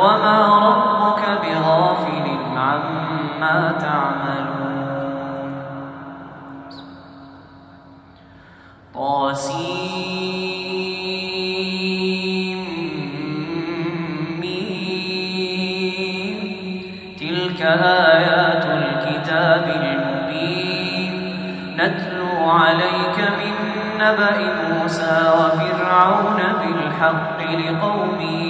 وما ربك بغافل عما تعملون طاسيم. تلك آيات الكتاب المبين نتلو عليك من نبأ موسى وفرعون بالحق لقوم يؤمنون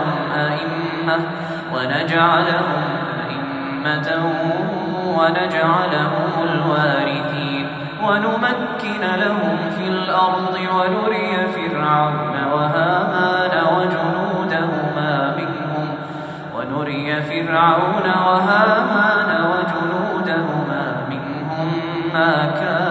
ونجعلهم أئمة ونجعلهم الوارثين. ونمكن لهم في الأرض ونري فرعون وهامان وجنودهما منهم. ونري فرعون وهامان وجنودهما منهم. ما كانوا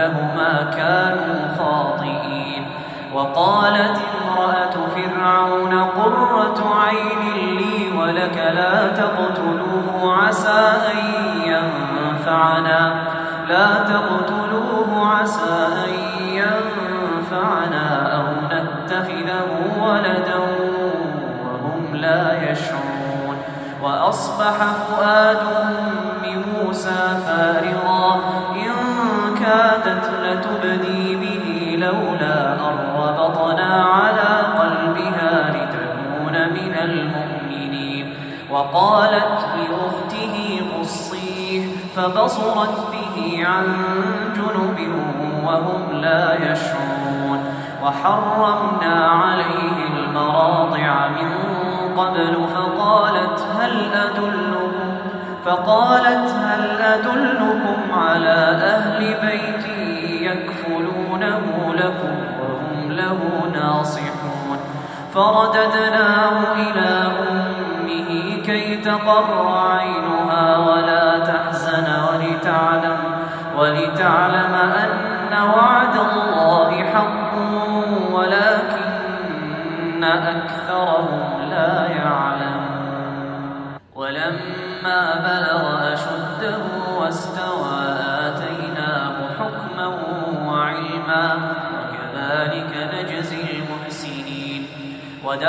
وجنودهما كانوا خاطئين. وقالت امرأة فرعون قرة عين لي ولك لا تقتلوه عسى أن ينفعنا. لا تقتلوه عسى أن ينفعنا أو نتخذه ولدا وهم لا يشعرون. وأصبح فؤاد أم موسى فارغا. لتبدي به لولا أن ربطنا على قلبها لتكون من المؤمنين. وقالت لأخته قصيه فبصرت به عن جنب وهم لا يشعرون. وحرمنا عليه المراضع من قبل فقالت هل أدلكم؟ فقالت هل أدلكم على أهل بيت يكفلونه لكم وهم له ناصحون. فرددناه إلى أمه كي تقر عينها ولا تحزن ولتعلم ولتعلم أن وعد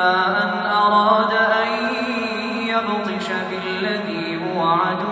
أن أراد أن يبطش بالذي هو عدو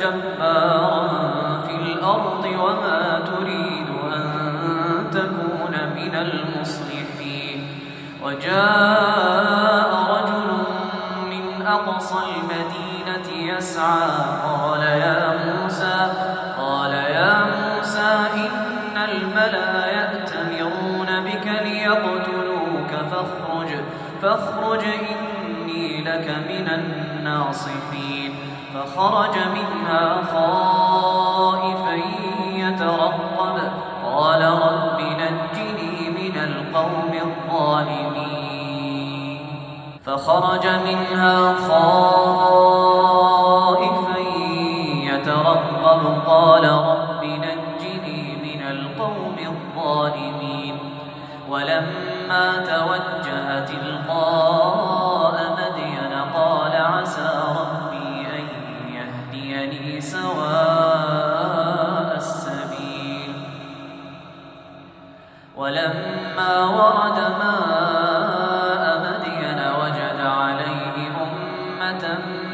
جبارا في الأرض وما تريد أن تكون من المصلحين. وجاء رجل من أقصى المدينة يسعى قال يا موسى قال يا موسى إن الملأ يأتمرون بك ليقتلوك فاخرج فاخرج إني لك من الناصحين. فخرج منها فخرج منها خائفا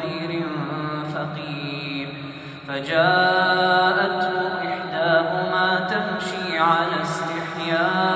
خير فقير. فجاءته إحداهما تمشي على استحياء.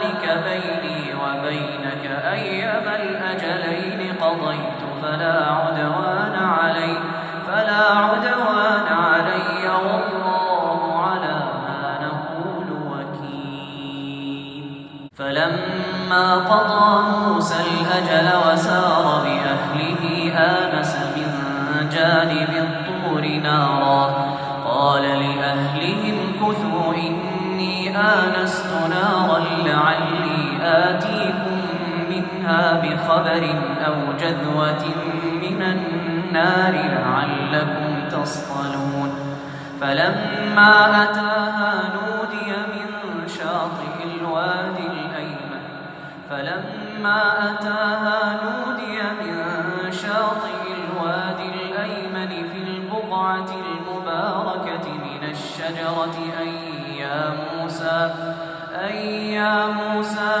فلا عدوان علي فلا عدوان علي. والله على ما نقول وكيل. فلما قضى موسى الأجل وسار بأهله آنس من جانب الطور نارا. قال لأهلهم كثوا إني آنست نارا لعلي آتيكم منها بخبر أو جذوة من النار لعلكم تصطلون. فلما أتاها نودي من شاطئ الوادي الأيمن. فلما أتاها نودي من شاطئ الوادي الأيمن في البقعة المباركة من الشجرة. أي يا موسى أي يا موسى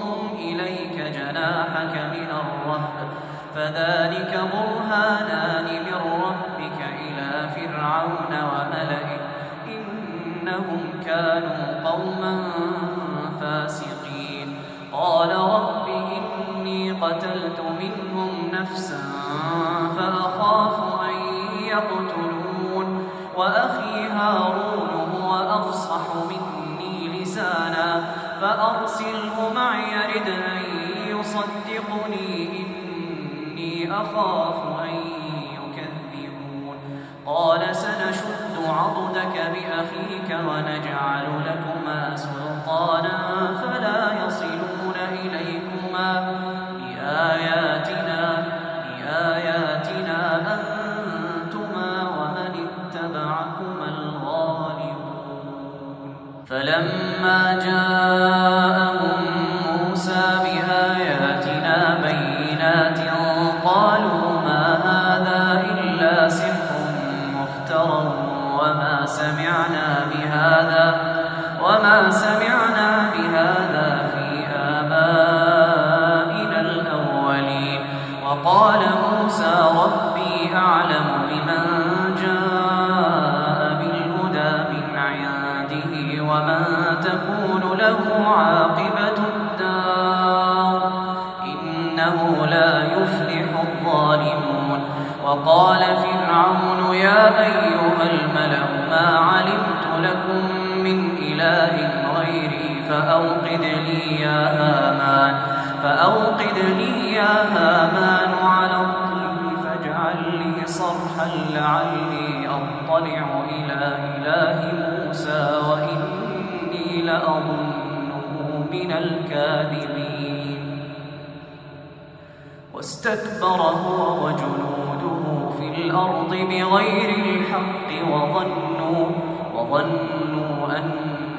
جناحك من الرهب فذلك برهانان من ربك إلى فرعون وملئه إنهم كانوا قوما فاسقين. قال رب إني قتلت منهم نفسا فأخاف أن يقتلون وأخي هارون هو أفصح مني لسانا فأرسله معي رد أن يصدقني إني أخاف أن يكذبون. قال سنشد عضدك بأخيك ونجعل لكما سلطانا فلا يصلون سمعنا بهذا وما سمعنا بهذا إله غيري فأوقد لي يا هامان فأوقد لي يا هامان على الطين فاجعل لي صرحا لعلي أطلع إلى إله موسى وإني لأظنه من الكاذبين. واستكبر هو وجنوده في الأرض بغير الحق وظنوا وظنوا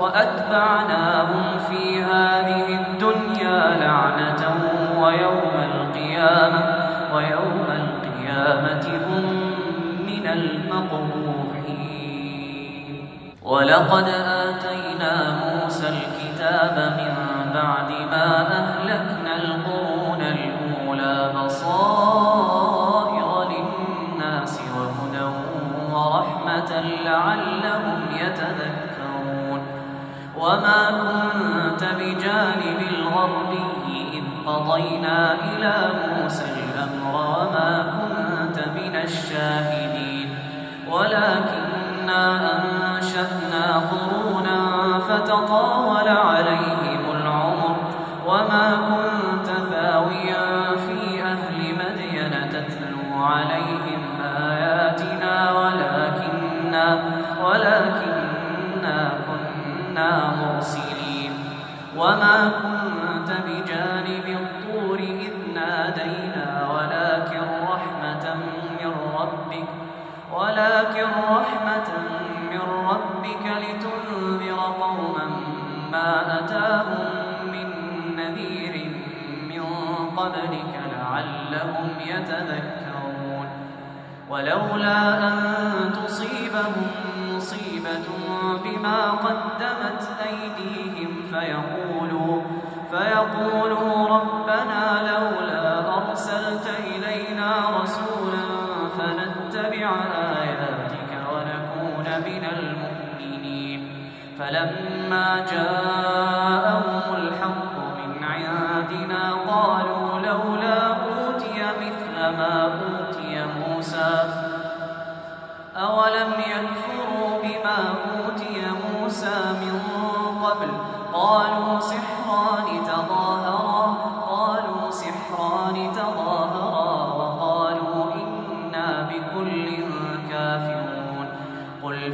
وأتبعناهم في هذه الدنيا لعنة ويوم القيامة ويوم القيامة هم من المقبوحين. ولقد آتينا موسى الكتاب من بعد ما أهلكنا فيقولوا فيقولوا ربنا لولا أرسلت إلينا رسولا فنتبع آياتك ونكون من المؤمنين. فلما جاءهم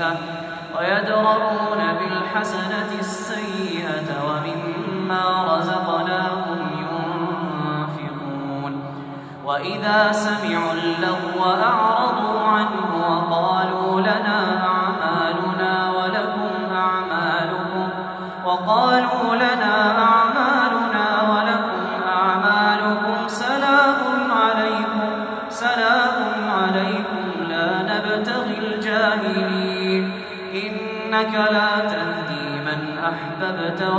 السيئة ويدرؤون بالحسنة السيئة ومما رزقناهم ينفقون. وإذا سمعوا اللغو أعرضوا عنه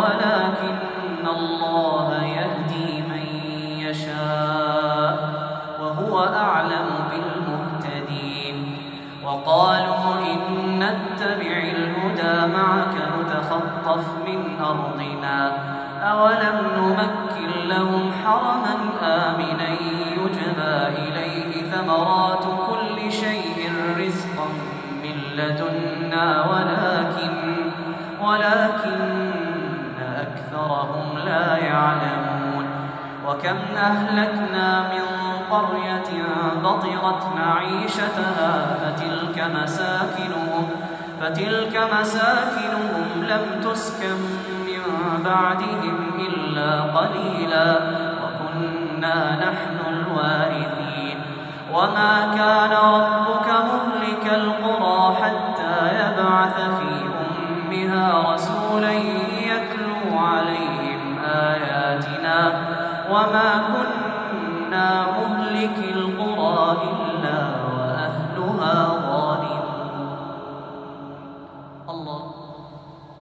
ولكن الله يهدي من يشاء وهو أعلم بالمهتدين. وقالوا إن نتبع الهدى معك نتخطف من أرضنا. أولم نمكن لهم حرما آمنا يجبى إليه ثمرات كل شيء رزقا من لدنا. ولكن ولكن يعلمون. وكم أهلكنا من قرية بطرت معيشتها فتلك مساكنهم فتلك مساكنهم لم تسكن من بعدهم إلا قليلا. وكنا نحن الوارثين. وما كان ربك مهلك القرى حتى يبعث في أمها رسولا وما كنا مهلك القرى